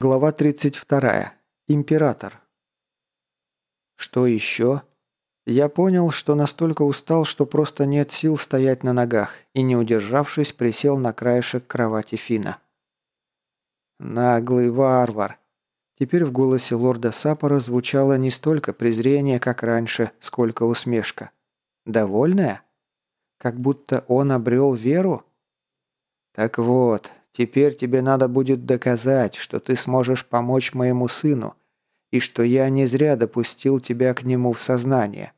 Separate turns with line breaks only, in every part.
Глава 32. Император. Что еще? Я понял, что настолько устал, что просто нет сил стоять на ногах, и, не удержавшись, присел на краешек кровати Фина. «Наглый варвар!» Теперь в голосе лорда Сапора звучало не столько презрение, как раньше, сколько усмешка. «Довольная? Как будто он обрел веру?» «Так вот, Теперь тебе надо будет доказать, что ты сможешь помочь моему сыну, и что я не зря допустил тебя к нему в сознание.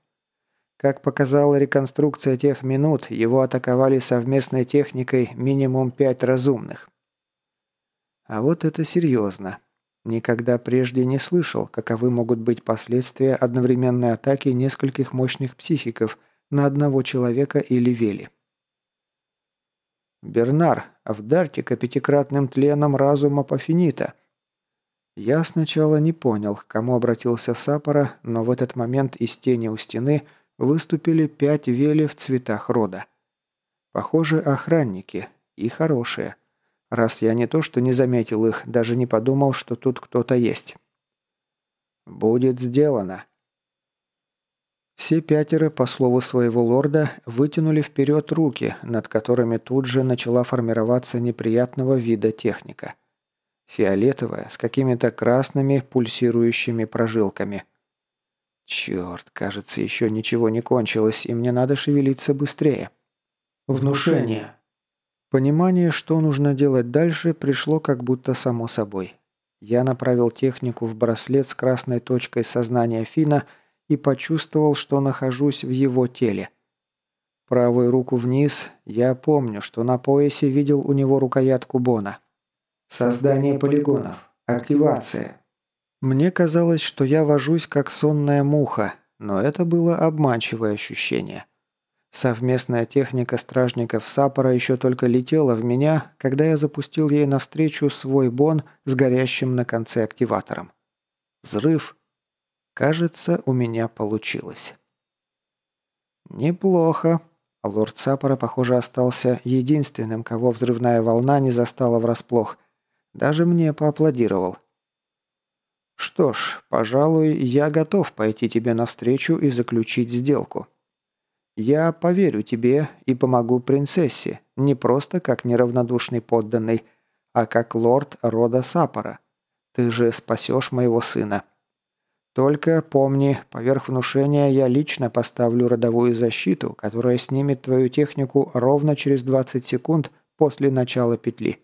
Как показала реконструкция тех минут, его атаковали совместной техникой минимум пять разумных. А вот это серьезно. Никогда прежде не слышал, каковы могут быть последствия одновременной атаки нескольких мощных психиков на одного человека или вели. Бернар, вдарьте-ка пятикратным тленом разума Пафинита. Я сначала не понял, к кому обратился Сапора, но в этот момент из тени у стены выступили пять вели в цветах рода. Похоже, охранники. И хорошие. Раз я не то что не заметил их, даже не подумал, что тут кто-то есть. «Будет сделано», все пятеро, по слову своего лорда, вытянули вперед руки, над которыми тут же начала формироваться неприятного вида техника. Фиолетовая, с какими-то красными пульсирующими прожилками. Черт, кажется, еще ничего не кончилось, и мне надо шевелиться быстрее. Внушение. Понимание, что нужно делать дальше, пришло как будто само собой. Я направил технику в браслет с красной точкой сознания Фина – и почувствовал, что нахожусь в его теле. Правую руку вниз, я помню, что на поясе видел у него рукоятку Бона. Создание полигонов. Активация. Мне казалось, что я вожусь как сонная муха, но это было обманчивое ощущение. Совместная техника стражников Сапора еще только летела в меня, когда я запустил ей навстречу свой бон с горящим на конце активатором. Взрыв, Кажется, у меня получилось. Неплохо. Лорд Сапора, похоже, остался единственным, кого взрывная волна не застала врасплох. Даже мне поаплодировал. «Что ж, пожалуй, я готов пойти тебе навстречу и заключить сделку. Я поверю тебе и помогу принцессе, не просто как неравнодушный подданный, а как лорд рода Сапора. Ты же спасешь моего сына. Только помни, поверх внушения я лично поставлю родовую защиту, которая снимет твою технику ровно через 20 секунд после начала петли.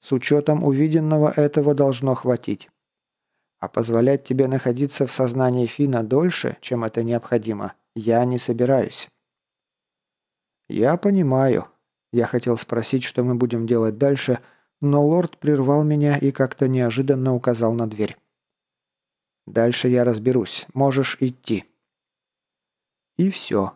С учетом увиденного этого должно хватить. А позволять тебе находиться в сознании Фина дольше, чем это необходимо, я не собираюсь. Я понимаю. Я хотел спросить, что мы будем делать дальше, но лорд прервал меня и как-то неожиданно указал на дверь. Дальше я разберусь. Можешь идти». И все.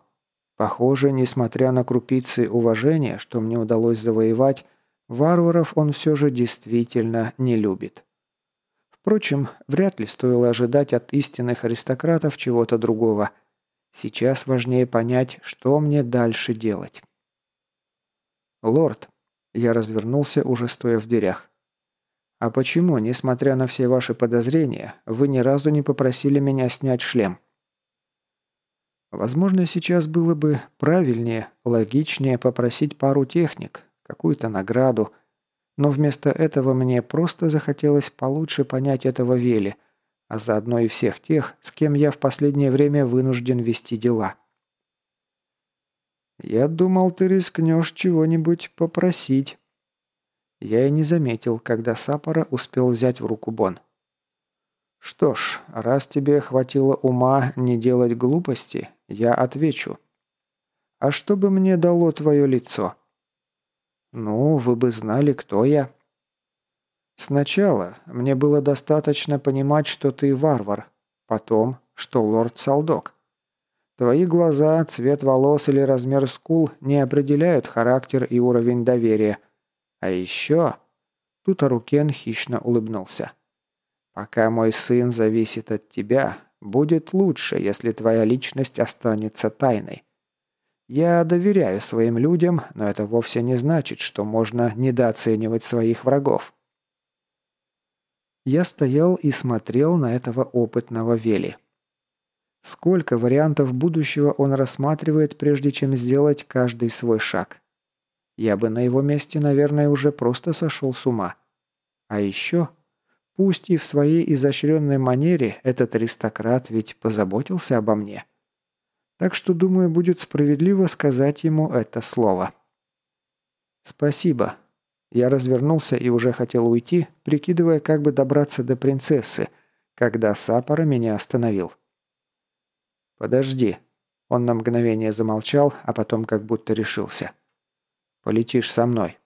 Похоже, несмотря на крупицы уважения, что мне удалось завоевать, варваров он все же действительно не любит. Впрочем, вряд ли стоило ожидать от истинных аристократов чего-то другого. Сейчас важнее понять, что мне дальше делать. «Лорд», — я развернулся, уже стоя в дверях. А почему, несмотря на все ваши подозрения, вы ни разу не попросили меня снять шлем? Возможно, сейчас было бы правильнее, логичнее попросить пару техник, какую-то награду, но вместо этого мне просто захотелось получше понять этого Вели, а заодно и всех тех, с кем я в последнее время вынужден вести дела. «Я думал, ты рискнешь чего-нибудь попросить», я и не заметил, когда Сапора успел взять в руку Бон. «Что ж, раз тебе хватило ума не делать глупости, я отвечу. А что бы мне дало твое лицо?» «Ну, вы бы знали, кто я». «Сначала мне было достаточно понимать, что ты варвар, потом, что лорд Салдок. Твои глаза, цвет волос или размер скул не определяют характер и уровень доверия, а еще...» Тут Арукен хищно улыбнулся. «Пока мой сын зависит от тебя, будет лучше, если твоя личность останется тайной. Я доверяю своим людям, но это вовсе не значит, что можно недооценивать своих врагов». я стоял и смотрел на этого опытного Вели. Сколько вариантов будущего он рассматривает, прежде чем сделать каждый свой шаг. Я бы на его месте, наверное, уже просто сошел с ума. А еще, пусть и в своей изощренной манере, этот аристократ ведь позаботился обо мне. Так что, думаю, будет справедливо сказать ему это слово. «Спасибо». Я развернулся и уже хотел уйти, прикидывая, как бы добраться до принцессы, когда Сапора меня остановил. «Подожди». Он на мгновение замолчал, а потом как будто решился. «Полетишь со мной».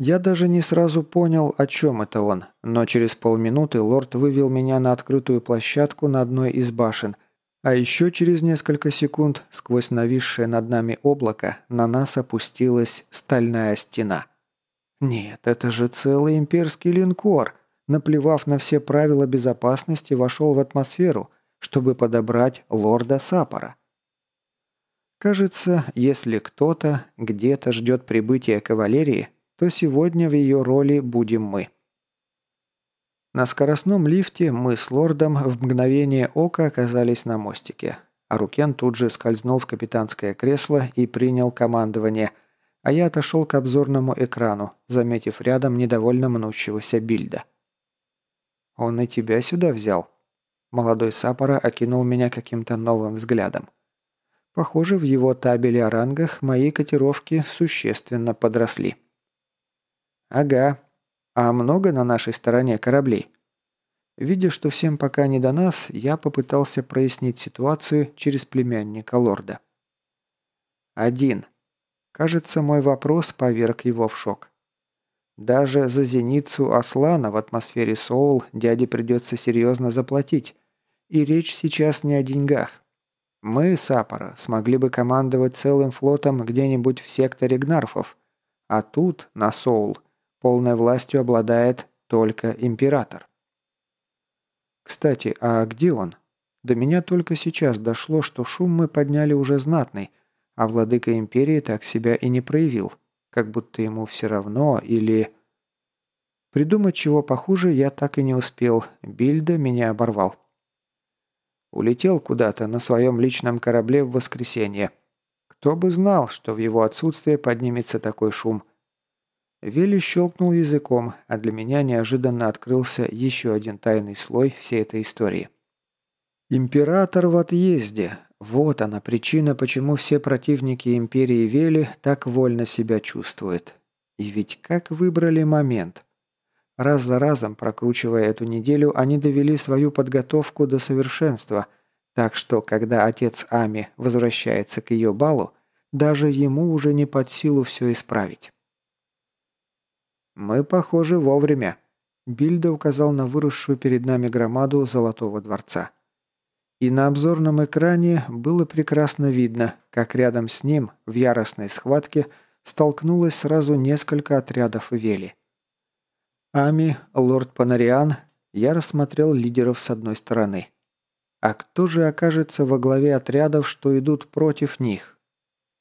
Я даже не сразу понял, о чем это он, но через полминуты лорд вывел меня на открытую площадку на одной из башен, а еще через несколько секунд сквозь нависшее над нами облако на нас опустилась стальная стена. Нет, это же целый имперский линкор, наплевав на все правила безопасности, вошел в атмосферу – чтобы подобрать лорда Сапора. Кажется, если кто-то где-то ждет прибытия кавалерии, то сегодня в ее роли будем мы. На скоростном лифте мы с лордом в мгновение ока оказались на мостике, а Рукен тут же скользнул в капитанское кресло и принял командование, а я отошел к обзорному экрану, заметив рядом недовольно мнущегося Бильда. «Он и тебя сюда взял», Молодой Сапора окинул меня каким-то новым взглядом. Похоже, в его табеле о рангах мои котировки существенно подросли. «Ага. А много на нашей стороне кораблей?» Видя, что всем пока не до нас, я попытался прояснить ситуацию через племянника лорда. «Один». Кажется, мой вопрос поверг его в шок. Даже за зеницу Аслана в атмосфере Соул дяде придется серьезно заплатить, и речь сейчас не о деньгах. Мы, Сапора, смогли бы командовать целым флотом где-нибудь в секторе Гнарфов. А тут, на Соул, полной властью обладает только Император. Кстати, а где он? До меня только сейчас дошло, что шум мы подняли уже знатный, а владыка Империи так себя и не проявил, как будто ему все равно или... Придумать чего похуже я так и не успел, Бильда меня оборвал. Улетел куда-то на своем личном корабле в воскресенье. Кто бы знал, что в его отсутствие поднимется такой шум. Вилли щелкнул языком, а для меня неожиданно открылся еще один тайный слой всей этой истории. Император в отъезде. Вот она причина, почему все противники Империи Вели так вольно себя чувствуют. И ведь как выбрали момент – Раз за разом, прокручивая эту неделю, они довели свою подготовку до совершенства, так что, когда отец Ами возвращается к ее балу, даже ему уже не под силу все исправить. «Мы, похоже, вовремя», – Бильда указал на выросшую перед нами громаду Золотого дворца. И на обзорном экране было прекрасно видно, как рядом с ним, в яростной схватке, столкнулось сразу несколько отрядов Вели. Ами, лорд Панариан, я рассмотрел лидеров с одной стороны. А кто же окажется во главе отрядов, что идут против них?